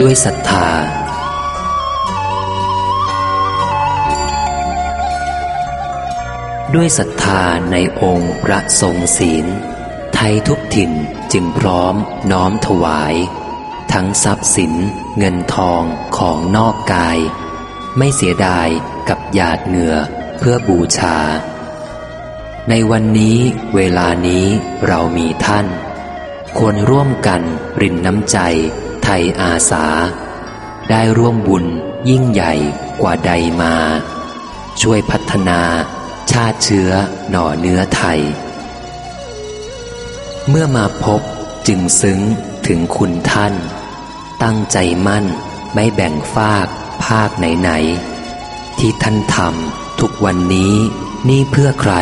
ด้วยศรัทธา ด้วยศรัทธาในองค์พระทรงศีล ไทยทุกถิ่นจึงพร้อมน้อมถวาย ทั้งทรัพย์สินเงินทองของนอกกาย ไม่เสียดายกับหยาดเหงื่อเพื่อบูชา ในวันนี้เวลานี้เรามีท่าน ควรร่วมกันรินน้ำใจ ไทยอาสา ได้ร่วมบุญยิ่งใหญ่กว่าใดมา ช่วยพัฒนาชาติเชื้อหน่อเนื้อไทย เมื่อมาพบจึงซึ้งถึงคุณท่าน ตั้งใจมั่นไม่แบ่งฝากภาคไหนๆที่ท่านทำทุกวันนี้นี่เพื่อใคร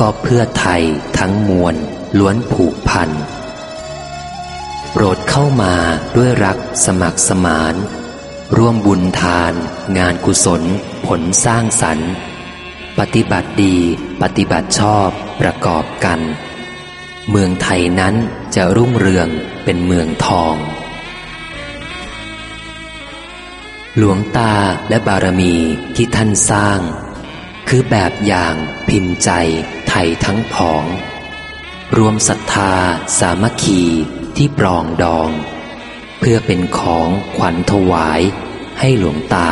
ก็เพื่อไทยทั้งมวลล้วนผูกพัน โปรดเข้ามาด้วยรักสมัครสมาน ร่วมบุญทาน งานกุศล ผลสร้างสรรค์ ปฏิบัติดีปฏิบัติชอบประกอบกัน เมืองไทยนั้นจะรุ่งเรืองเป็นเมืองทอง หลวงตาและบารมีที่ท่านสร้าง คือแบบอย่างพิมพ์ใจไทยทั้งผอง รวมศรัทธา สามัคคีที่ปรองดอง เพื่อเป็นของขวัญถวายให้หลวงตา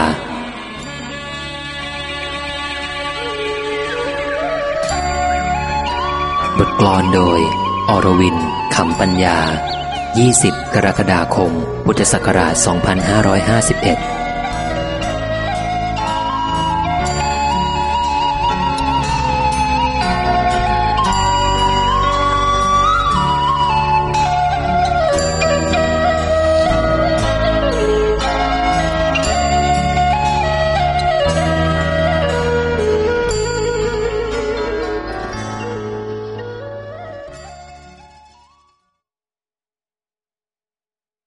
บทกลอนโดย อรวินคำปัญญา 20 กรกฎาคม พุทธศักราช 2551